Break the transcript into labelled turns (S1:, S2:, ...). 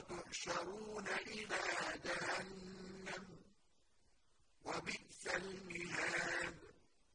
S1: وتحشرون إلى جهنم. وبئس المهاد.